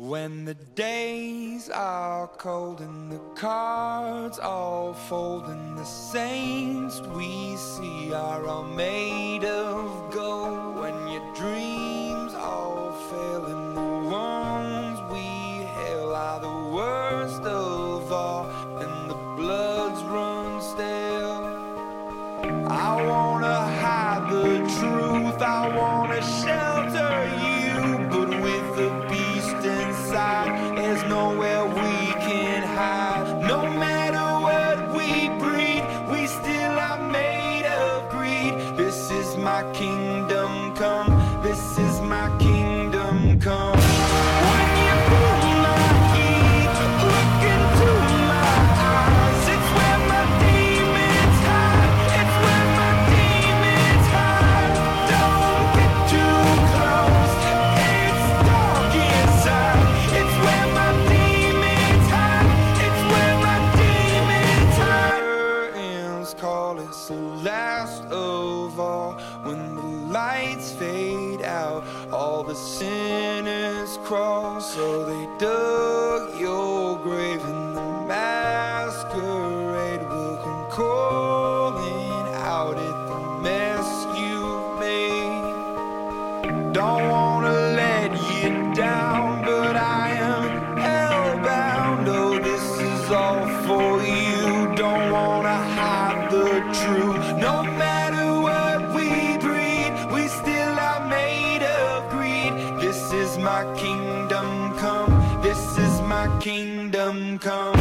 When the days are cold and the cards all fold and the saints we see are all made of gold. When your dreams all fail and the ones we hail are the worst of all and the bloods run stale. I wanna hide the truth, I wanna shelter my kingdom When the lights fade out, all the sinners crawl. So they dug kingdom come. This is my kingdom come.